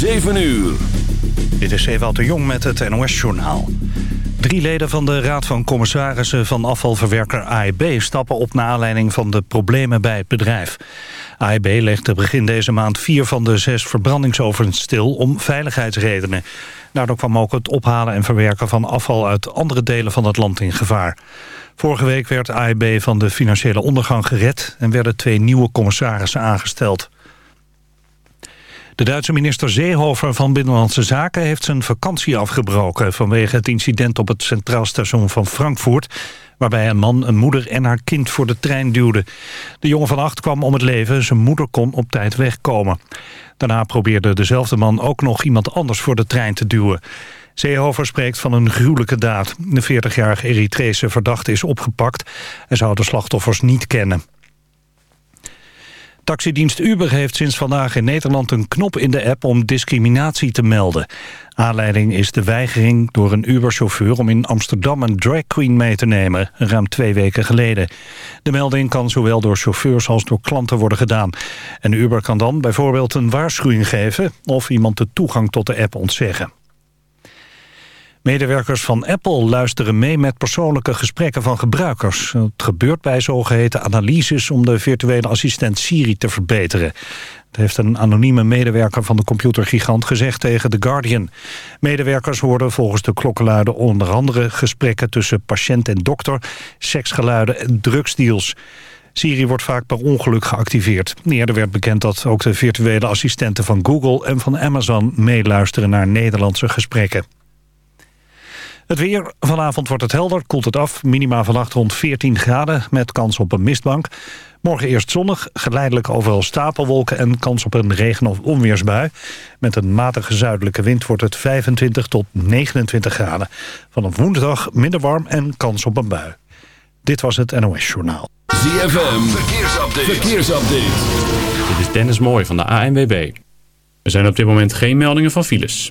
7 uur. Dit is Ewout de Jong met het NOS-journaal. Drie leden van de Raad van Commissarissen van afvalverwerker AEB... stappen op naar aanleiding van de problemen bij het bedrijf. AEB legde begin deze maand vier van de zes verbrandingsovens stil... om veiligheidsredenen. Daardoor kwam ook het ophalen en verwerken van afval... uit andere delen van het land in gevaar. Vorige week werd AEB van de financiële ondergang gered... en werden twee nieuwe commissarissen aangesteld. De Duitse minister Seehofer van Binnenlandse Zaken heeft zijn vakantie afgebroken vanwege het incident op het Centraal Station van Frankfurt waarbij een man een moeder en haar kind voor de trein duwde. De jongen van acht kwam om het leven, zijn moeder kon op tijd wegkomen. Daarna probeerde dezelfde man ook nog iemand anders voor de trein te duwen. Seehofer spreekt van een gruwelijke daad. De 40-jarige Eritrese verdachte is opgepakt en zou de slachtoffers niet kennen. Taxidienst Uber heeft sinds vandaag in Nederland een knop in de app om discriminatie te melden. Aanleiding is de weigering door een Uber-chauffeur om in Amsterdam een drag queen mee te nemen, ruim twee weken geleden. De melding kan zowel door chauffeurs als door klanten worden gedaan. En Uber kan dan bijvoorbeeld een waarschuwing geven of iemand de toegang tot de app ontzeggen. Medewerkers van Apple luisteren mee met persoonlijke gesprekken van gebruikers. Het gebeurt bij zogeheten analyses om de virtuele assistent Siri te verbeteren. Dat heeft een anonieme medewerker van de computergigant gezegd tegen The Guardian. Medewerkers hoorden volgens de klokkenluiden onder andere gesprekken tussen patiënt en dokter, seksgeluiden en drugsdeals. Siri wordt vaak per ongeluk geactiveerd. Eerder werd bekend dat ook de virtuele assistenten van Google en van Amazon meeluisteren naar Nederlandse gesprekken. Het weer. Vanavond wordt het helder, koelt het af. Minima vannacht rond 14 graden met kans op een mistbank. Morgen eerst zonnig, geleidelijk overal stapelwolken... en kans op een regen- of onweersbui. Met een matige zuidelijke wind wordt het 25 tot 29 graden. Vanaf woensdag minder warm en kans op een bui. Dit was het NOS Journaal. ZFM, verkeersupdate. verkeersupdate. Dit is Dennis Mooij van de ANWB. Er zijn op dit moment geen meldingen van files.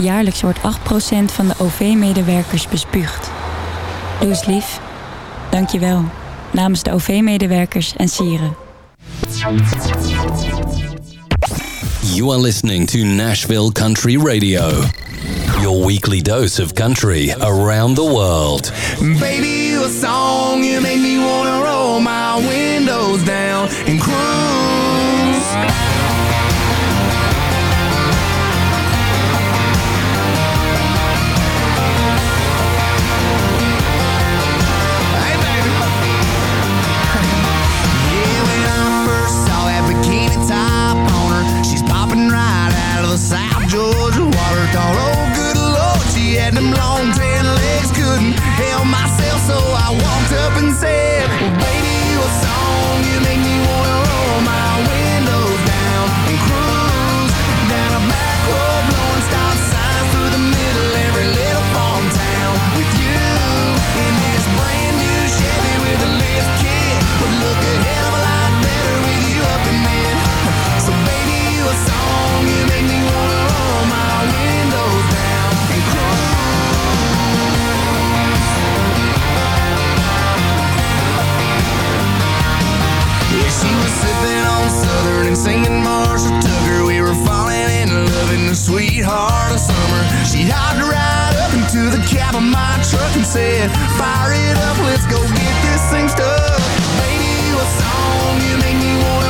Jaarlijks wordt 8% van de OV-medewerkers bespuugd. Doe eens lief. Dank je wel. Namens de OV-medewerkers en sieren. You are listening to Nashville Country Radio. Your weekly dose of country around the world. Baby, you a song, you make me wanna roll my windows down and cruise. singing Marshall Tucker. We were falling in love in the sweetheart of summer. She hopped right up into the cab of my truck and said, Fire it up, let's go get this thing stuck. Baby, what song you make me want?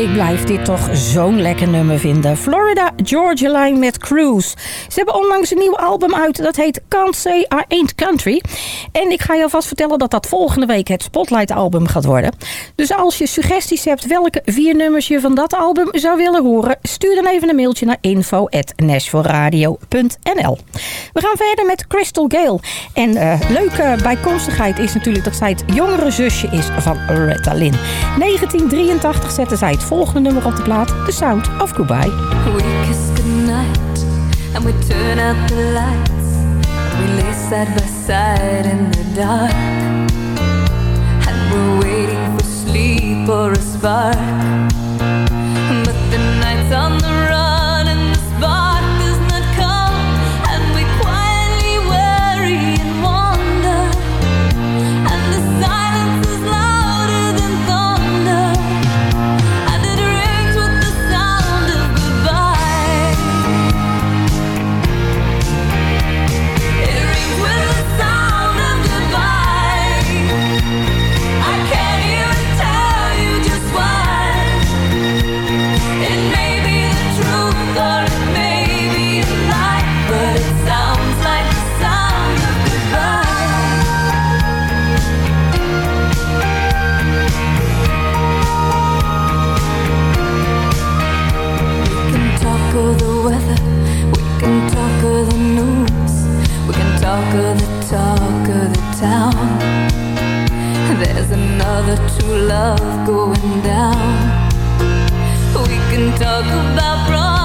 Ik blijf dit toch zo'n lekker nummer vinden. Florida Georgia Line met Cruise. Ze hebben onlangs een nieuw album uit. Dat heet Can't Say I Ain't Country. En ik ga je alvast vertellen dat dat volgende week het Spotlight album gaat worden. Dus als je suggesties hebt welke vier nummers je van dat album zou willen horen... stuur dan even een mailtje naar info.nashvilleradio.nl We gaan verder met Crystal Gale. En uh, leuke bijkomstigheid is natuurlijk dat zij het jongere zusje is van Retta Lynn. 1983 zette zij het volgende nummer op de plaat, The Sound of Goodbye. We kiss goodnight and we turn out the lights. We lay side by side in the dark. And we're waiting for sleep or a spark. But the night's on the run. a true love going down. We can talk about.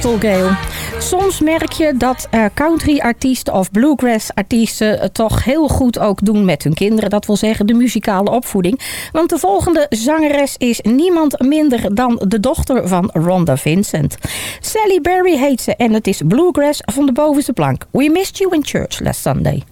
Gale. Soms merk je dat uh, country-artiesten of bluegrass-artiesten toch heel goed ook doen met hun kinderen. Dat wil zeggen de muzikale opvoeding. Want de volgende zangeres is niemand minder dan de dochter van Rhonda Vincent. Sally Berry heet ze en het is bluegrass van de bovenste plank. We missed you in church last Sunday.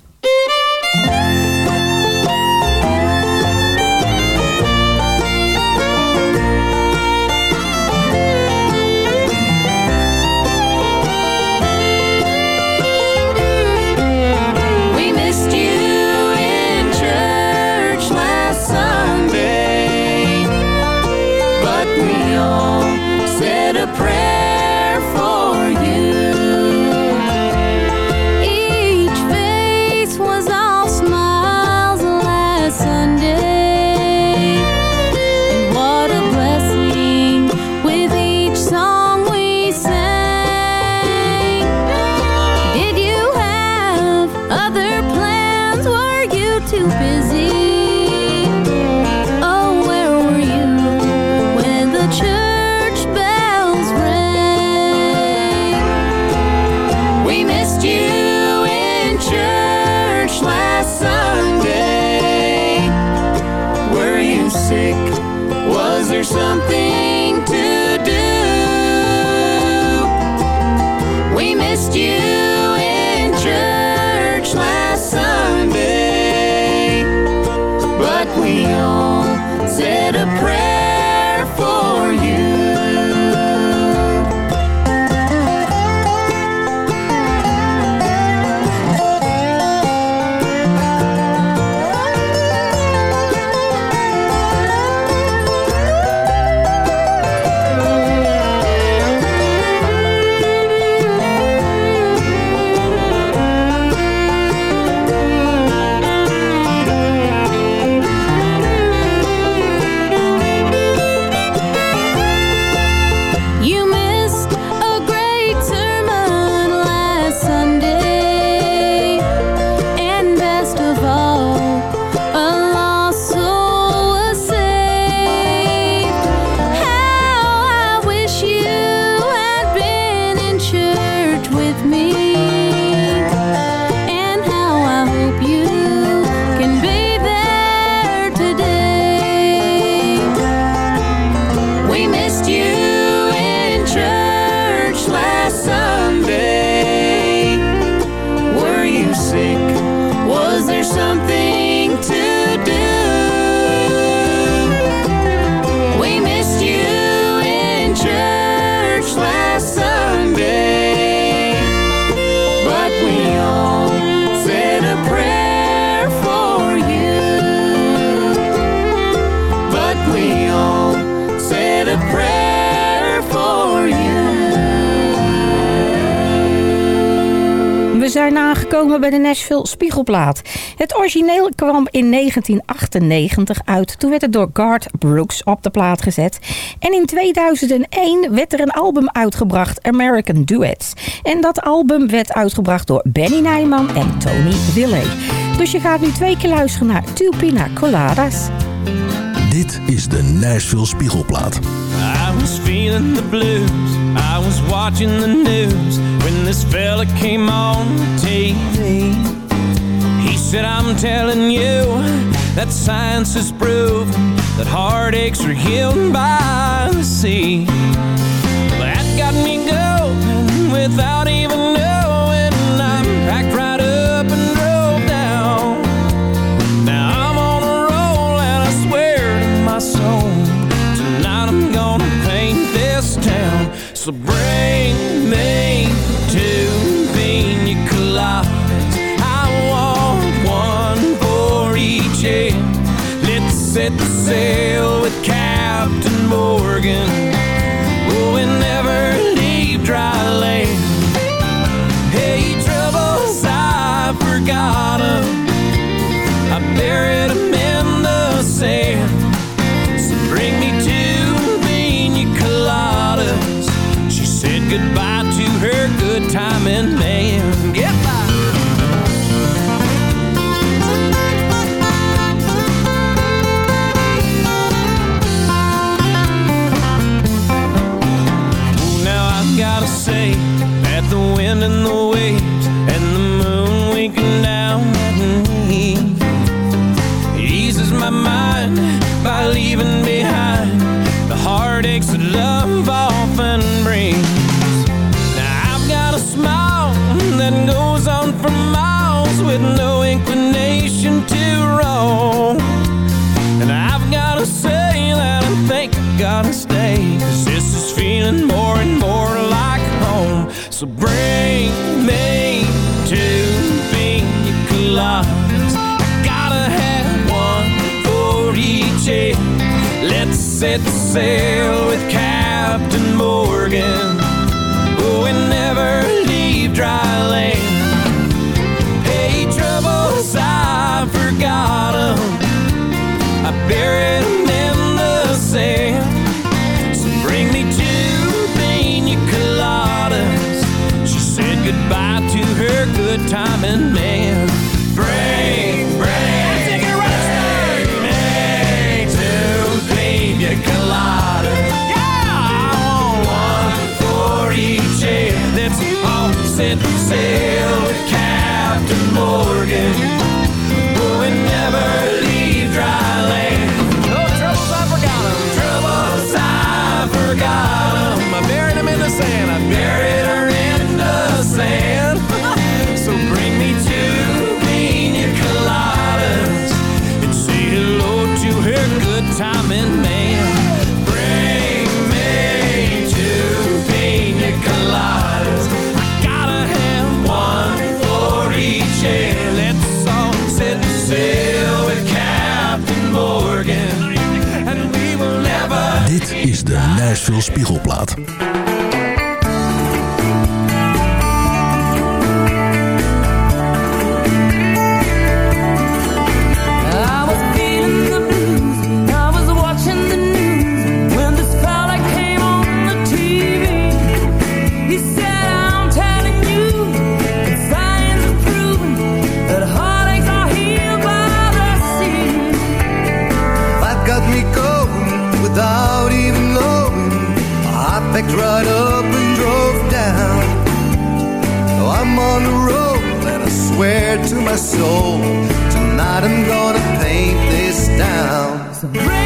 Bij de Nashville Spiegelplaat. Het origineel kwam in 1998 uit. Toen werd het door Garth Brooks op de plaat gezet. En in 2001 werd er een album uitgebracht, American Duets. En dat album werd uitgebracht door Benny Nijman en Tony Willey. Dus je gaat nu twee keer luisteren naar Two Pina Coladas. Dit is de Nashville Spiegelplaat. I was feeling the blues. I was watching the news this fella came on TV. He said, I'm telling you that science has proved that heartaches are healed by the sea. That got me going without sail veel Spiegelplaat. swear to my soul, tonight I'm gonna paint this down.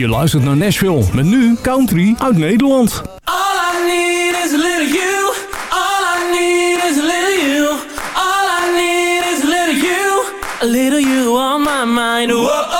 Je luistert naar Nashville met nu country uit Nederland. All I need is a little you. All I need is a little you. All I need is a little you. A little you on my mind. Whoa.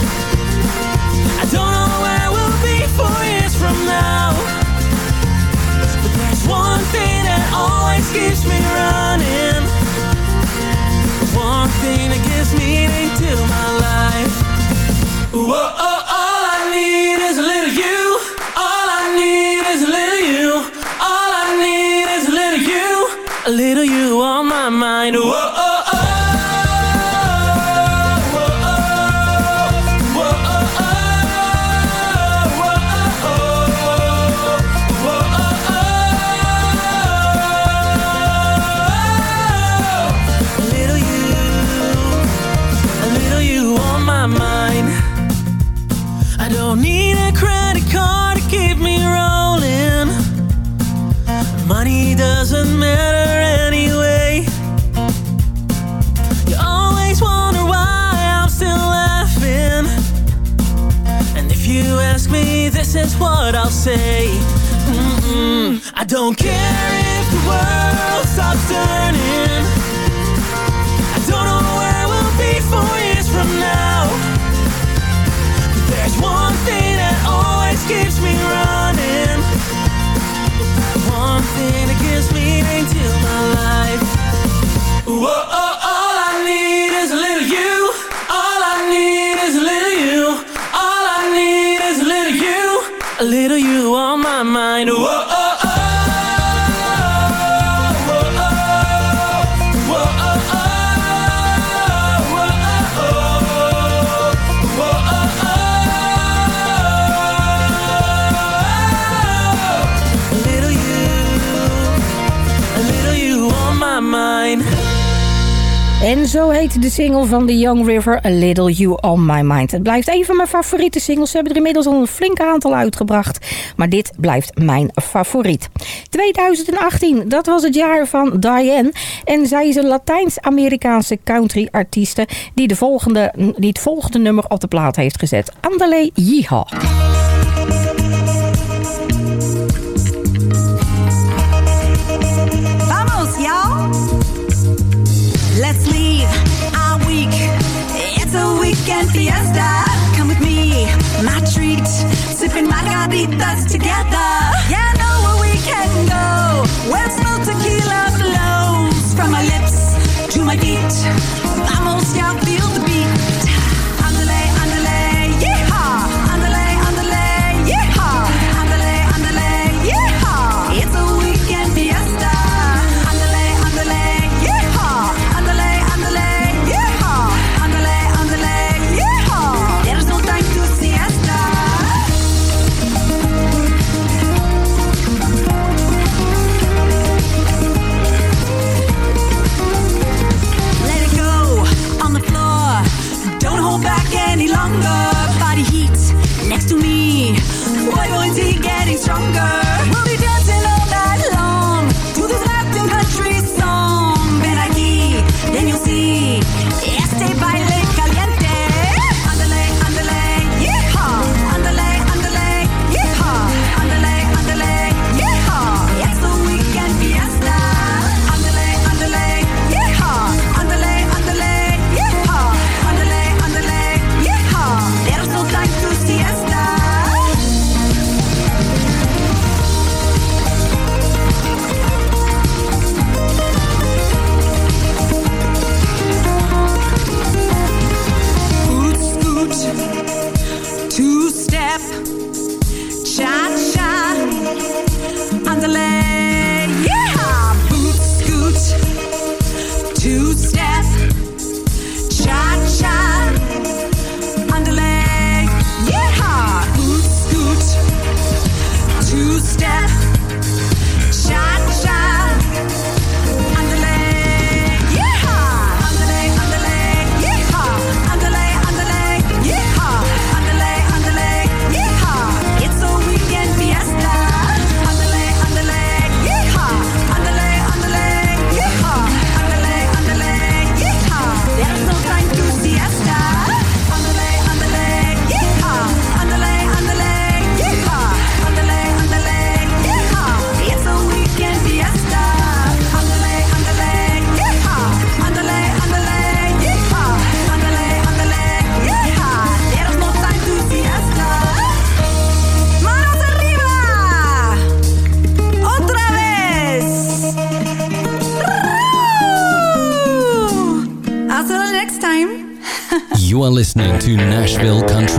Always keeps me running. One thing that gives meaning to my life. Whoa, oh, all I need is a little you. All I need is a little you. All I need is a little you. A little you on my mind. Whoa, don't need a credit card to keep me rolling. Money doesn't matter anyway. You always wonder why I'm still laughing. And if you ask me, this is what I'll say. Mm-mm. I don't care if the world En zo heet de single van The Young River, A Little You On My Mind. Het blijft een van mijn favoriete singles. Ze hebben er inmiddels al een flink aantal uitgebracht. Maar dit blijft mijn favoriet. 2018, dat was het jaar van Diane. En zij is een Latijns-Amerikaanse country-artieste... Die, de volgende, die het volgende nummer op de plaat heeft gezet. Andale Yeehaw. Weekend fiesta. Come with me, my treat. Sipping margaritas together. Yeah, I know where we can go. Where smooth tequila flows from my lips to my feet.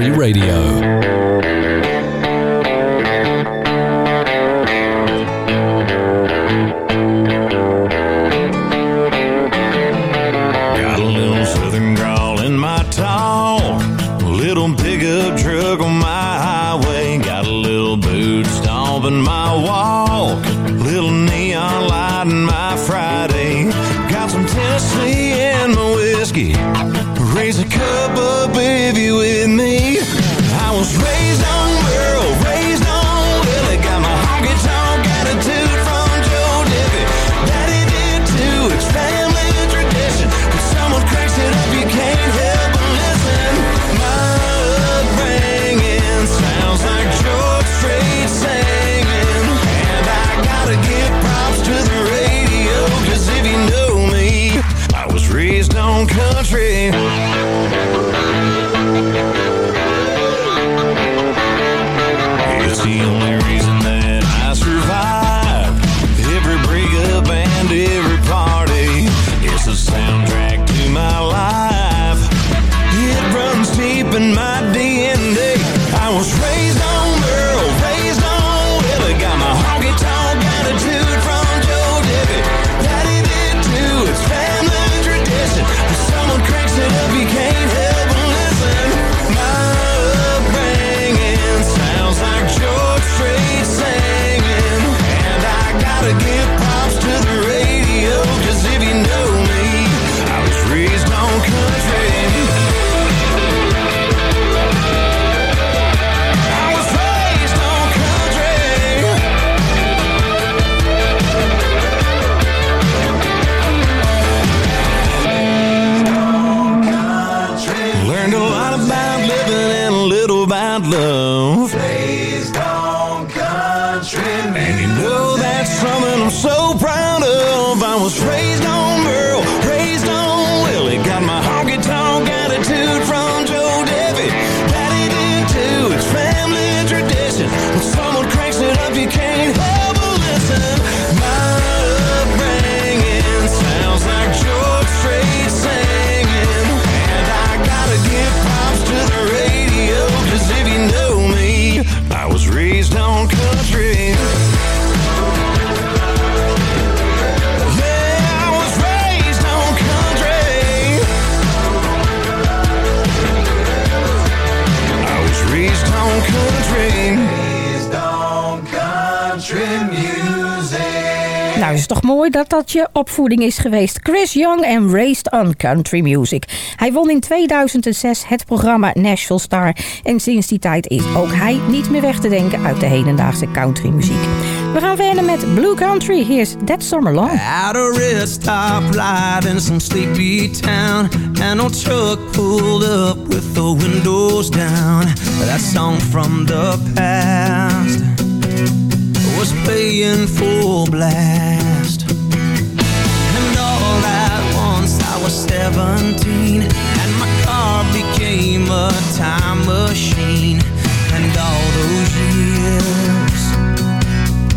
Free Radio. dat dat je opvoeding is geweest. Chris Young en Raised on Country Music. Hij won in 2006 het programma Nashville Star. En sinds die tijd is ook hij niet meer weg te denken uit de hedendaagse country muziek. We gaan verder met Blue Country. Here's That Summer Long. In some sleepy town. Pulled up with the windows down. That song from the past was. 17 And my car became a time machine. And all those years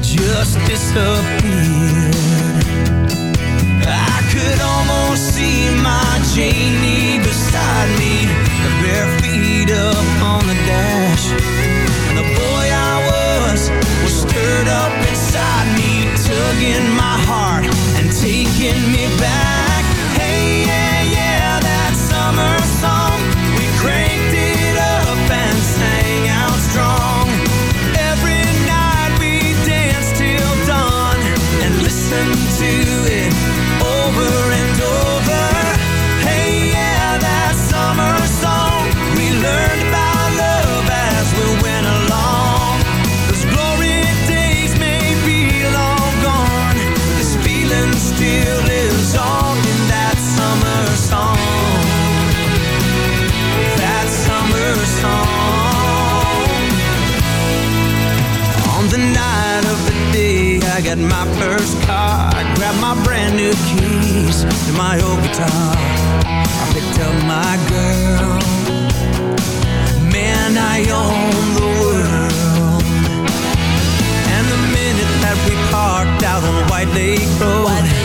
just disappeared. I could almost see my Janie beside me bare feet up on the dash. And the boy I was was stirred up inside me Tugging my heart and taking me back. had my first car. I grabbed my brand new keys and my old guitar. I picked up my girl. Man, I own the world. And the minute that we parked out on White Lake Road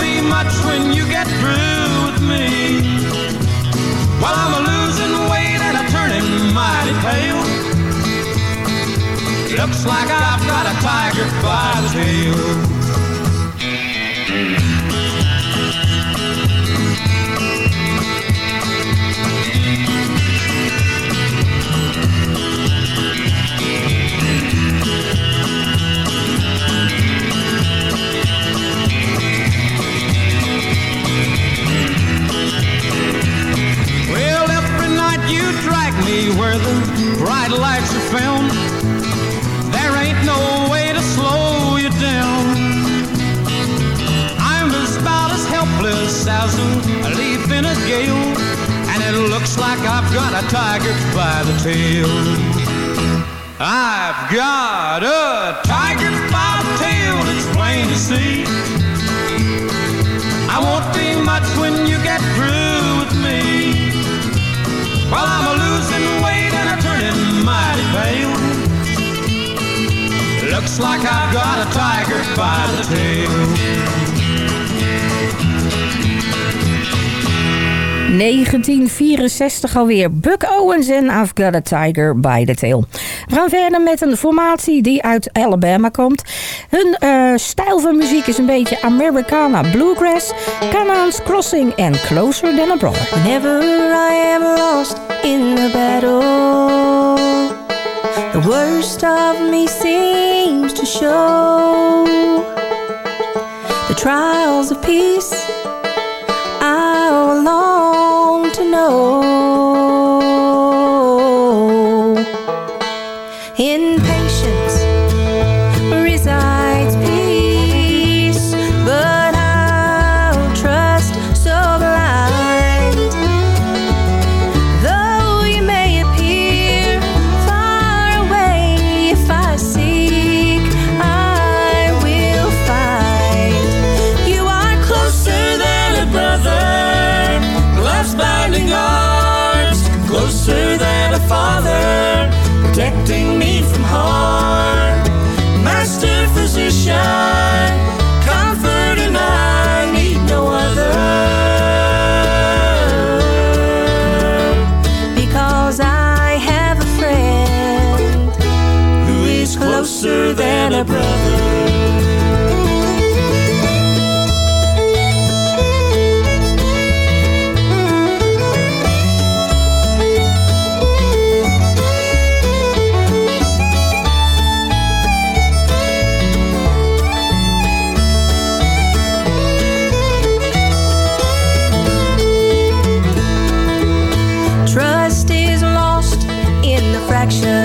Be much when you get through with me. Well, I'm a losing weight and I'm turning mighty pale. Looks like I've got a tiger by the tail. Bright lights are found. There ain't no way to slow you down. I'm as about as helpless as a leaf in a gale, and it looks like I've got a tiger by the tail. I've got a tiger by the tail, it's plain to see. I won't be much when you get through with me. Well, I'm Looks like I've got a tiger by the tail. 1964 alweer. Buck Owens en I've Got a Tiger by the Tail. We gaan verder met een formatie die uit Alabama komt. Hun eh, stijl van muziek is een beetje Americana Bluegrass, Canaan's Crossing en Closer Than a Brother. Whenever I am lost in the battle, the worst of me seems to show. The trials of peace I long to know. Action.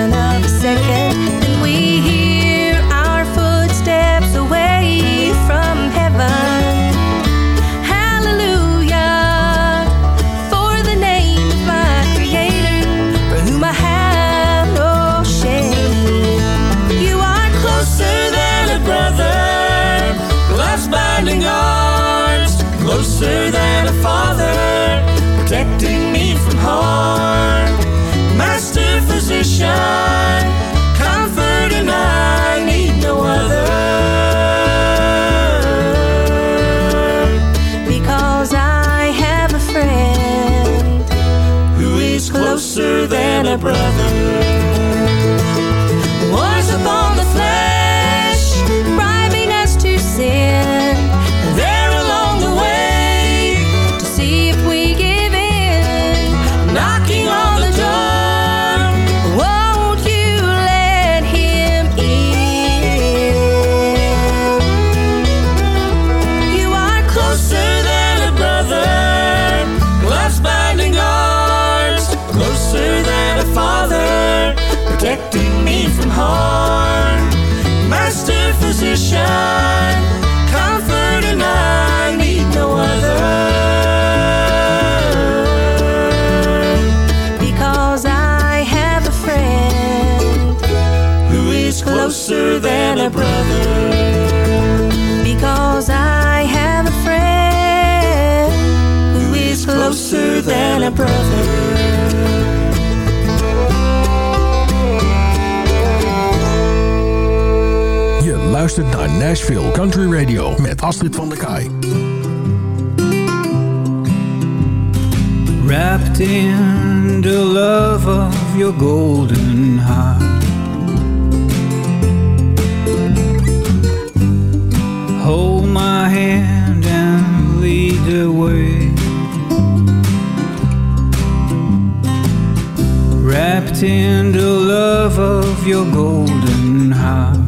Luistert naar Nashville Country Radio met Astrid van der Kaai. Wrapped in the love of your golden heart. Hold my hand and lead the way. Wrapped in the love of your golden heart.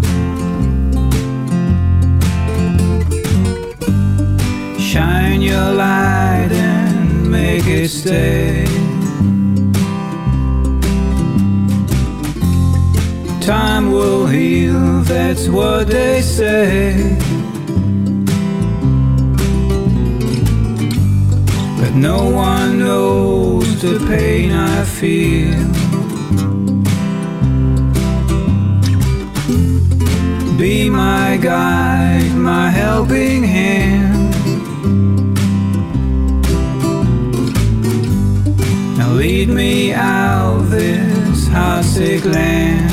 Light and make it stay. Time will heal, that's what they say. But no one knows the pain I feel. Be my guide, my helping hand. Lead me out this heartsick land.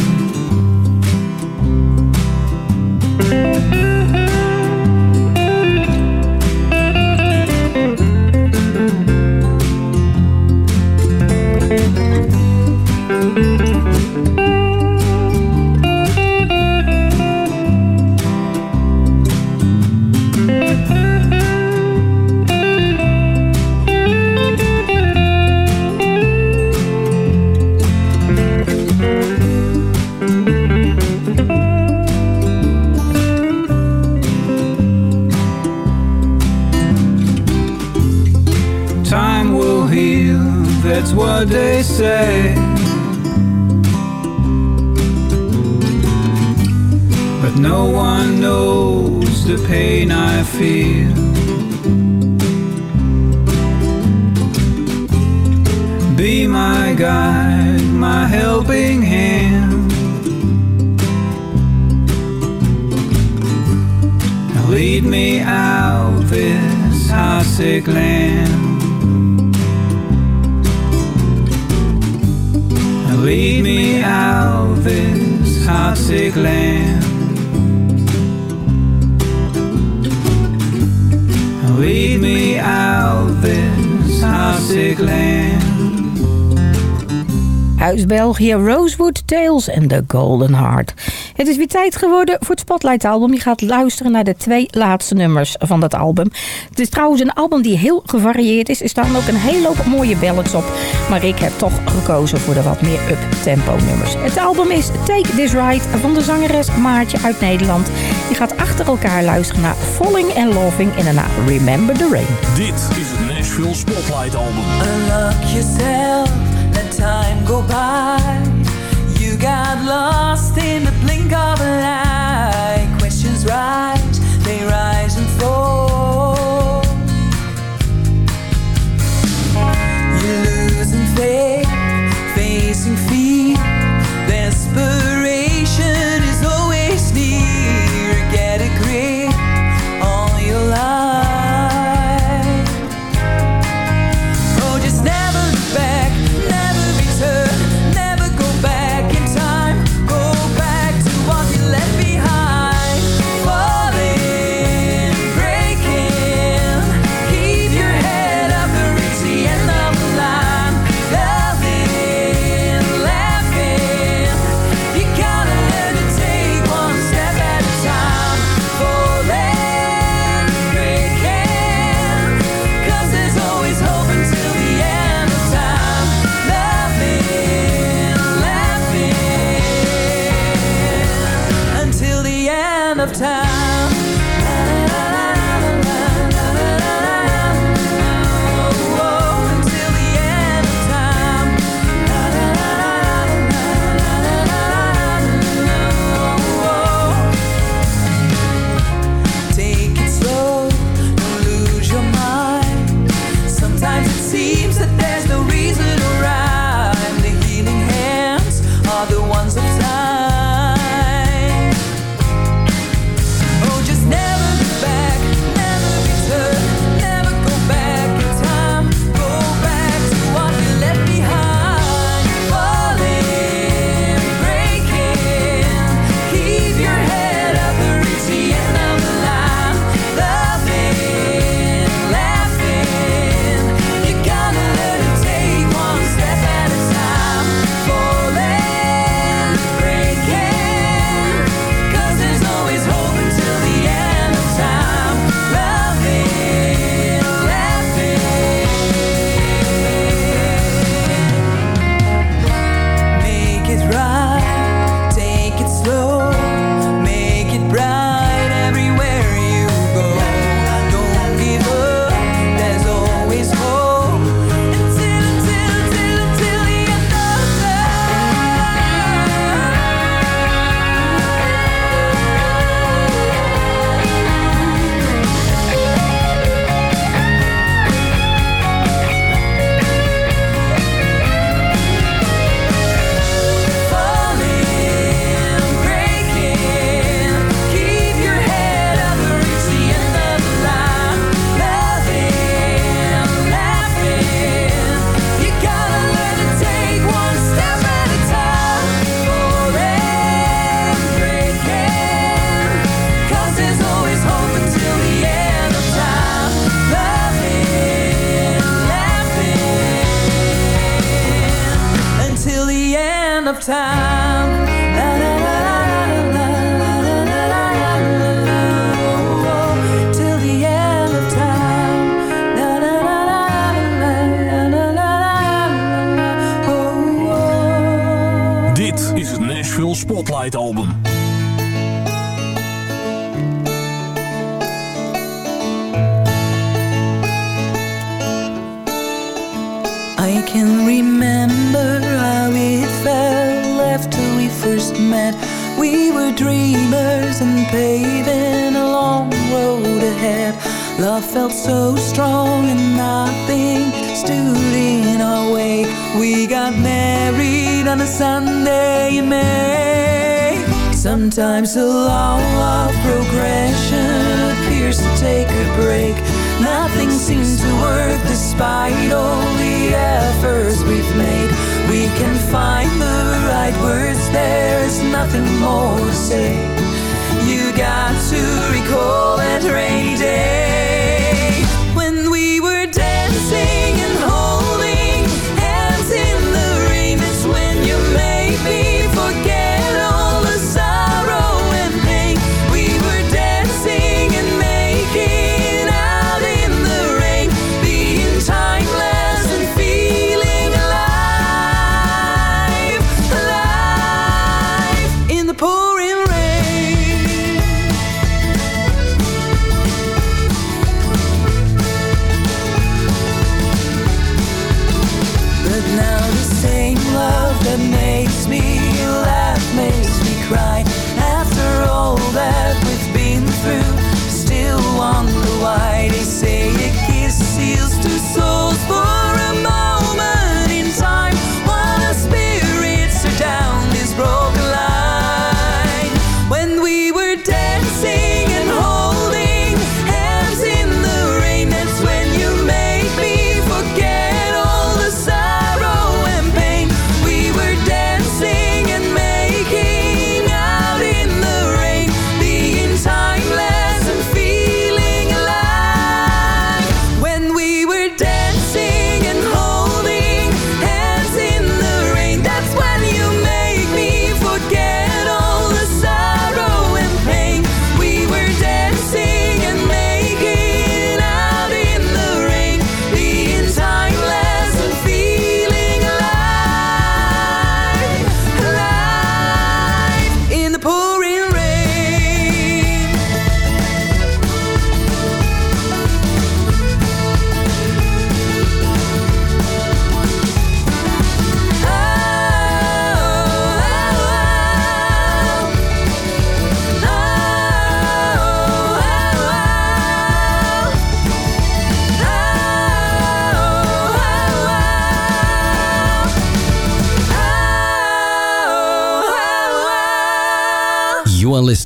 That's what they say. But no one knows the pain I feel. Be my guide, my helping hand. Lead me out this heartsick land. lead me out this heartsick land. Lead me out this heartsick land. Huis België, Rosewood Tales en The Golden Heart. Het is weer tijd geworden voor het Spotlight album. Je gaat luisteren naar de twee laatste nummers van dat album. Het is trouwens een album die heel gevarieerd is. Er staan ook een hele hoop mooie ballads op. Maar ik heb toch gekozen voor de wat meer up-tempo nummers. Het album is Take This Ride van de zangeres Maartje uit Nederland. Je gaat achter elkaar luisteren naar Falling and Loving en daarna Remember the Rain. Dit is het Nashville Spotlight album. Unlock yourself, let time go by. got lost in the blink of an eye. Questions rise, they rise and fall. You're losing faith.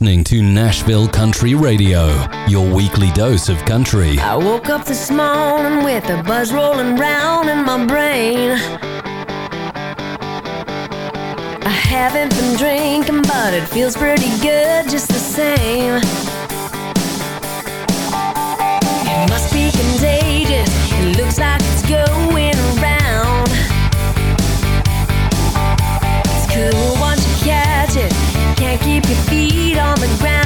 listening to Nashville Country Radio, your weekly dose of country. I woke up this morning with a buzz rolling round in my brain. I haven't been drinking, but it feels pretty good just the same. It must be contagious, it looks like it's going around. It's cool once you catch it, can't keep your feet common ground.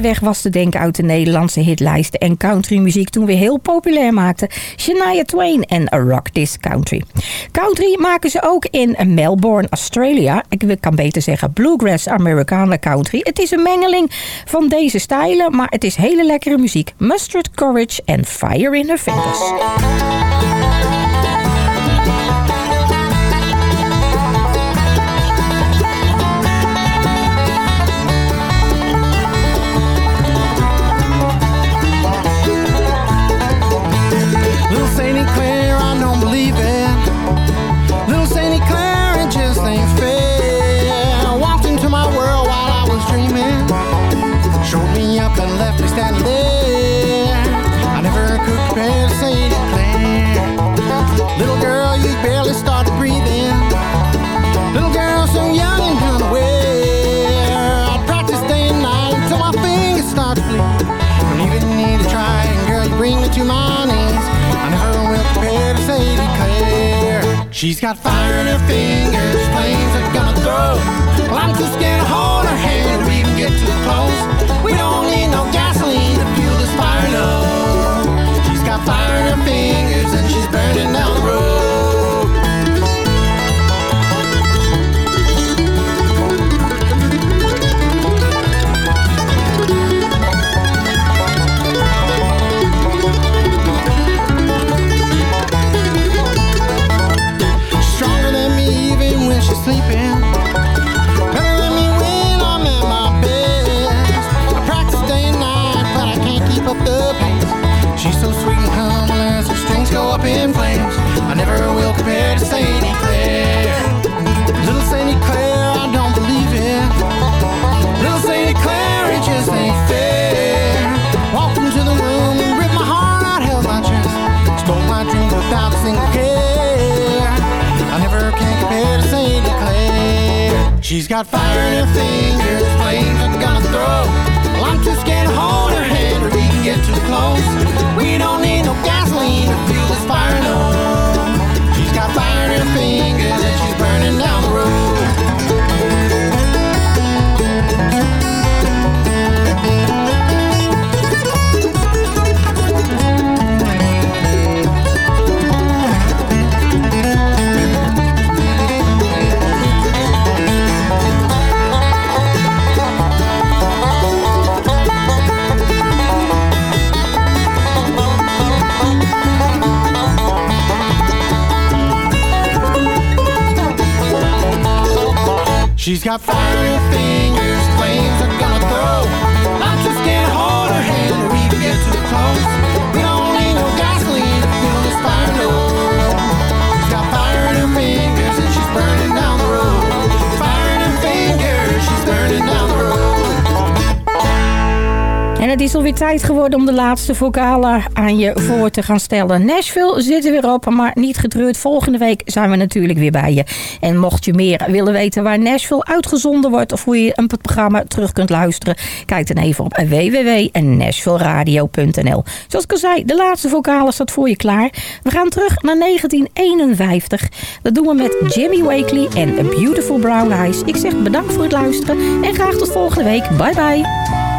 Weg was te denken uit de Nederlandse hitlijsten en countrymuziek toen weer heel populair maakte. Shania Twain en Rock This Country. Country maken ze ook in Melbourne, Australia. Ik kan beter zeggen Bluegrass Americana Country. Het is een mengeling van deze stijlen, maar het is hele lekkere muziek. Mustard Courage en Fire in Her Fingers. She's got fire in her fingers, flames are gonna throw. Well, I'm too scared to hold her hand or even get too close. We don't need no gasoline to fuel this fire, no. She's got fire in her fingers and she's burning down the road. She's so sweet and humble as her strings go up in flames. I never will compare to Sadie Claire. Little Sadie Claire, I don't believe it. Little Sadie Claire, it just ain't fair. Walked into the room and ripped my heart out, held my chest. Stole my dreams without a single care. I never can compare to Sadie Claire. She's got fire in her fingers, flames are gonna throw. Well, I'm too scared to hold her hand get too close. We don't need no gasoline to fuel this fire, no. She's got fire in her fingers She's got her fingers, flames are gonna throw. Too scared to hold her hand even get too close. We don't need no gasoline to fuel this fire, no. Het is alweer tijd geworden om de laatste vocalen aan je voor te gaan stellen. Nashville zit er weer op, maar niet getreurd. Volgende week zijn we natuurlijk weer bij je. En mocht je meer willen weten waar Nashville uitgezonden wordt... of hoe je een programma terug kunt luisteren... kijk dan even op www.nashvilleradio.nl Zoals ik al zei, de laatste vocalen staat voor je klaar. We gaan terug naar 1951. Dat doen we met Jimmy Wakely en A Beautiful Brown Eyes. Ik zeg bedankt voor het luisteren en graag tot volgende week. Bye bye.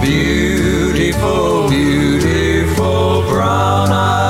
Beautiful, beautiful brown eyes.